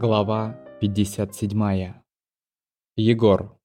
Глава 57. Егор.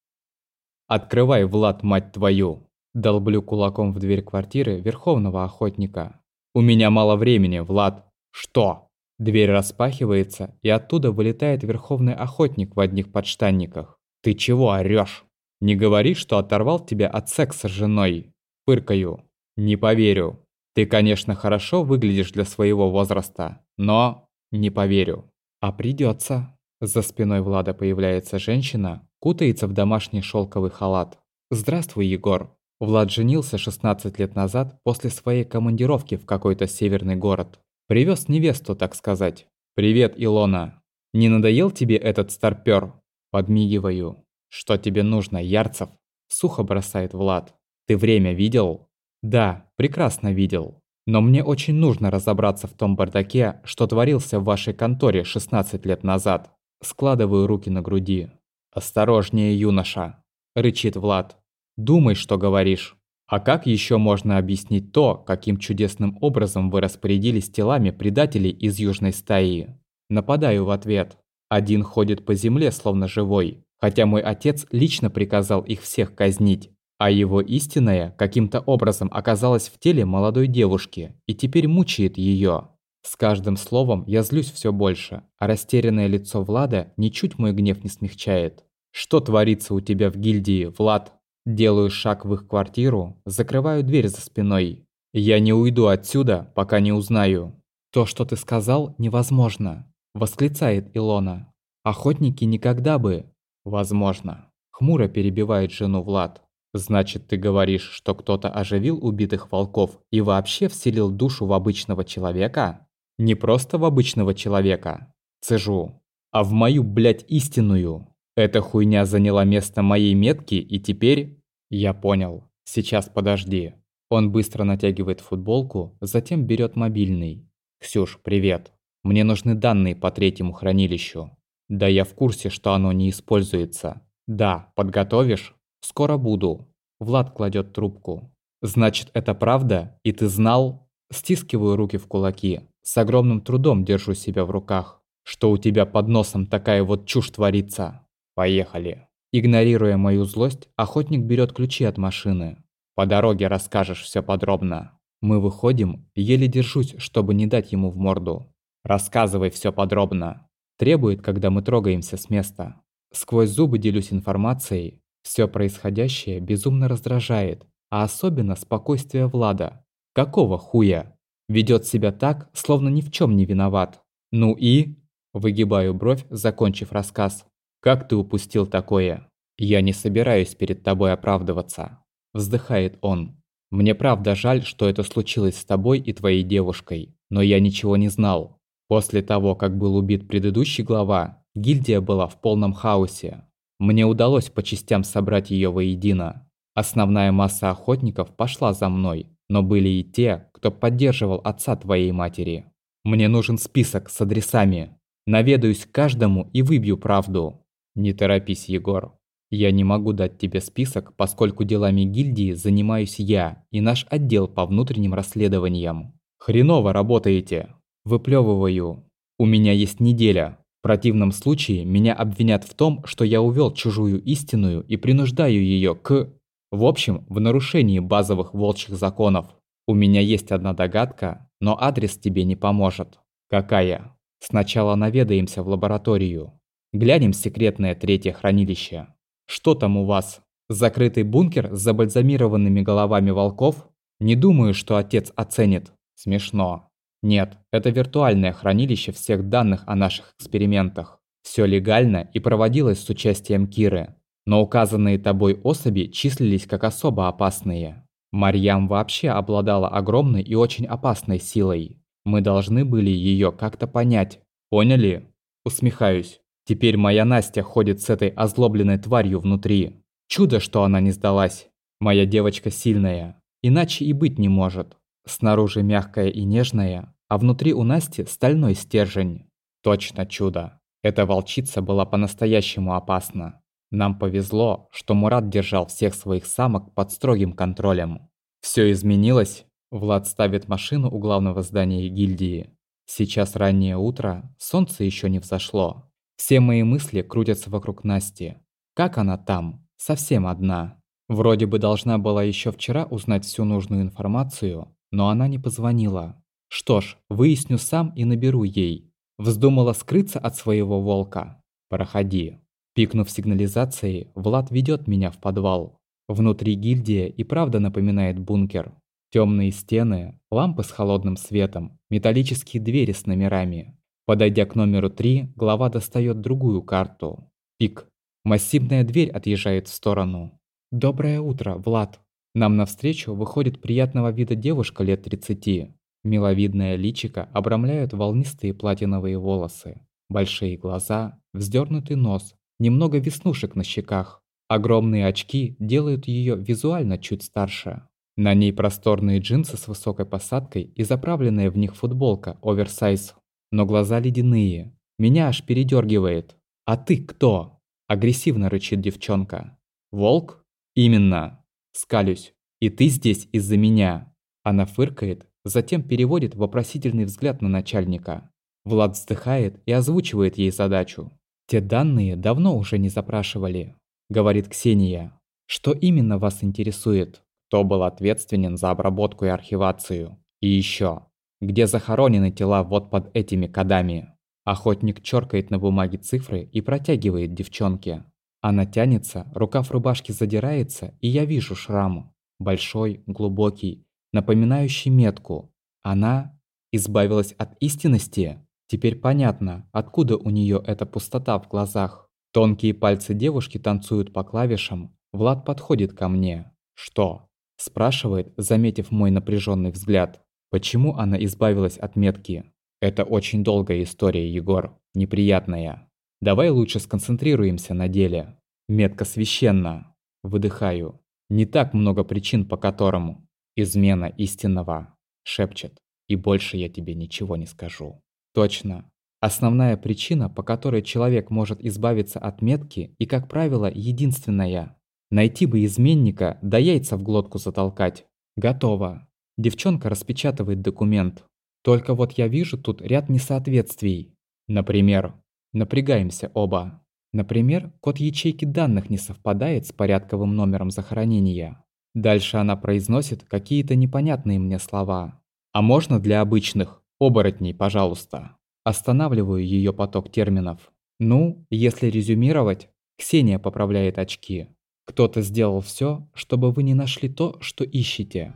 «Открывай, Влад, мать твою!» Долблю кулаком в дверь квартиры Верховного Охотника. «У меня мало времени, Влад!» «Что?» Дверь распахивается, и оттуда вылетает Верховный Охотник в одних подштанниках. «Ты чего орёшь? Не говори, что оторвал тебя от секса с женой!» Пыркаю. «Не поверю. Ты, конечно, хорошо выглядишь для своего возраста, но не поверю». А придется. За спиной Влада появляется женщина, кутается в домашний шелковый халат. Здравствуй, Егор. Влад женился 16 лет назад после своей командировки в какой-то северный город. Привез невесту, так сказать. Привет, Илона. Не надоел тебе этот старпёр? Подмигиваю. Что тебе нужно, Ярцев? Сухо бросает Влад. Ты время видел? Да, прекрасно видел. Но мне очень нужно разобраться в том бардаке, что творился в вашей конторе 16 лет назад. Складываю руки на груди. «Осторожнее, юноша!» – рычит Влад. «Думай, что говоришь. А как еще можно объяснить то, каким чудесным образом вы распорядились телами предателей из южной стаи?» Нападаю в ответ. Один ходит по земле, словно живой, хотя мой отец лично приказал их всех казнить. А его истинная каким-то образом оказалась в теле молодой девушки и теперь мучает ее. С каждым словом я злюсь все больше, а растерянное лицо Влада ничуть мой гнев не смягчает. «Что творится у тебя в гильдии, Влад?» Делаю шаг в их квартиру, закрываю дверь за спиной. «Я не уйду отсюда, пока не узнаю». «То, что ты сказал, невозможно», – восклицает Илона. «Охотники никогда бы...» «Возможно». Хмуро перебивает жену Влад. Значит, ты говоришь, что кто-то оживил убитых волков и вообще вселил душу в обычного человека? Не просто в обычного человека, цежу, а в мою, блядь, истинную. Эта хуйня заняла место моей метки и теперь... Я понял. Сейчас подожди. Он быстро натягивает футболку, затем берет мобильный. «Ксюш, привет. Мне нужны данные по третьему хранилищу. Да я в курсе, что оно не используется. Да, подготовишь? «Скоро буду». Влад кладет трубку. «Значит, это правда? И ты знал?» Стискиваю руки в кулаки. С огромным трудом держу себя в руках. Что у тебя под носом такая вот чушь творится? Поехали. Игнорируя мою злость, охотник берет ключи от машины. По дороге расскажешь все подробно. Мы выходим, еле держусь, чтобы не дать ему в морду. Рассказывай все подробно. Требует, когда мы трогаемся с места. Сквозь зубы делюсь информацией, все происходящее безумно раздражает, а особенно спокойствие Влада. Какого хуя? Ведет себя так, словно ни в чем не виноват. Ну и... Выгибаю бровь, закончив рассказ. «Как ты упустил такое?» «Я не собираюсь перед тобой оправдываться», – вздыхает он. «Мне правда жаль, что это случилось с тобой и твоей девушкой, но я ничего не знал. После того, как был убит предыдущий глава, гильдия была в полном хаосе. Мне удалось по частям собрать ее воедино. Основная масса охотников пошла за мной, но были и те, кто поддерживал отца твоей матери. Мне нужен список с адресами. Наведаюсь к каждому и выбью правду. Не торопись, Егор. Я не могу дать тебе список, поскольку делами гильдии занимаюсь я и наш отдел по внутренним расследованиям. Хреново работаете. Выплевываю. У меня есть неделя, противном случае меня обвинят в том, что я увел чужую истинную и принуждаю ее к... В общем, в нарушении базовых волчьих законов. У меня есть одна догадка, но адрес тебе не поможет. Какая? Сначала наведаемся в лабораторию. Глянем секретное третье хранилище. Что там у вас? Закрытый бункер с забальзамированными головами волков? Не думаю, что отец оценит. Смешно. Нет, это виртуальное хранилище всех данных о наших экспериментах. Все легально и проводилось с участием Киры. Но указанные тобой особи числились как особо опасные. Марьям вообще обладала огромной и очень опасной силой. Мы должны были ее как-то понять. Поняли? Усмехаюсь. Теперь моя Настя ходит с этой озлобленной тварью внутри. Чудо, что она не сдалась. Моя девочка сильная. Иначе и быть не может. Снаружи мягкая и нежная, а внутри у Насти стальной стержень. Точно чудо. Эта волчица была по-настоящему опасна. Нам повезло, что Мурат держал всех своих самок под строгим контролем. Все изменилось. Влад ставит машину у главного здания гильдии. Сейчас раннее утро, солнце еще не взошло. Все мои мысли крутятся вокруг Насти. Как она там? Совсем одна. Вроде бы должна была еще вчера узнать всю нужную информацию, но она не позвонила. Что ж, выясню сам и наберу ей. Вздумала скрыться от своего волка. Проходи. Пикнув сигнализацией, Влад ведет меня в подвал. Внутри гильдия и правда напоминает бункер. Темные стены, лампы с холодным светом, металлические двери с номерами. Подойдя к номеру 3, глава достает другую карту. Пик. Массивная дверь отъезжает в сторону. «Доброе утро, Влад!» Нам навстречу выходит приятного вида девушка лет 30. Миловидное личико обрамляют волнистые платиновые волосы. Большие глаза, вздернутый нос, немного веснушек на щеках. Огромные очки делают ее визуально чуть старше. На ней просторные джинсы с высокой посадкой и заправленная в них футболка оверсайз. Но глаза ледяные. Меня аж передергивает. «А ты кто?» Агрессивно рычит девчонка. «Волк?» «Именно!» Скалюсь. «И ты здесь из-за меня!» Она фыркает, затем переводит вопросительный взгляд на начальника. Влад вздыхает и озвучивает ей задачу. «Те данные давно уже не запрашивали», — говорит Ксения. «Что именно вас интересует?» Кто был ответственен за обработку и архивацию? И еще, где захоронены тела вот под этими кодами? Охотник чёркает на бумаге цифры и протягивает девчонке. Она тянется, рукав рубашки задирается, и я вижу шрам. Большой, глубокий, напоминающий метку. Она избавилась от истинности? Теперь понятно, откуда у нее эта пустота в глазах. Тонкие пальцы девушки танцуют по клавишам. Влад подходит ко мне. Что? Спрашивает, заметив мой напряженный взгляд. Почему она избавилась от метки? Это очень долгая история, Егор. Неприятная. Давай лучше сконцентрируемся на деле. Метка священна. Выдыхаю. Не так много причин, по которым. Измена истинного. Шепчет. И больше я тебе ничего не скажу. Точно. Основная причина, по которой человек может избавиться от метки и, как правило, единственная Найти бы изменника, да яйца в глотку затолкать. Готово. Девчонка распечатывает документ. Только вот я вижу тут ряд несоответствий. Например, напрягаемся оба. Например, код ячейки данных не совпадает с порядковым номером захоронения. Дальше она произносит какие-то непонятные мне слова. А можно для обычных? Оборотней, пожалуйста. Останавливаю ее поток терминов. Ну, если резюмировать, Ксения поправляет очки. Кто-то сделал все, чтобы вы не нашли то, что ищете.